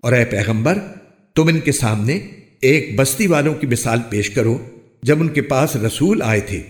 اور اے پیغمبر، تم ان کے سامنے ایک بستی والوں کی مثال پیش کرو جب ان کے پاس رسول آئے تھے۔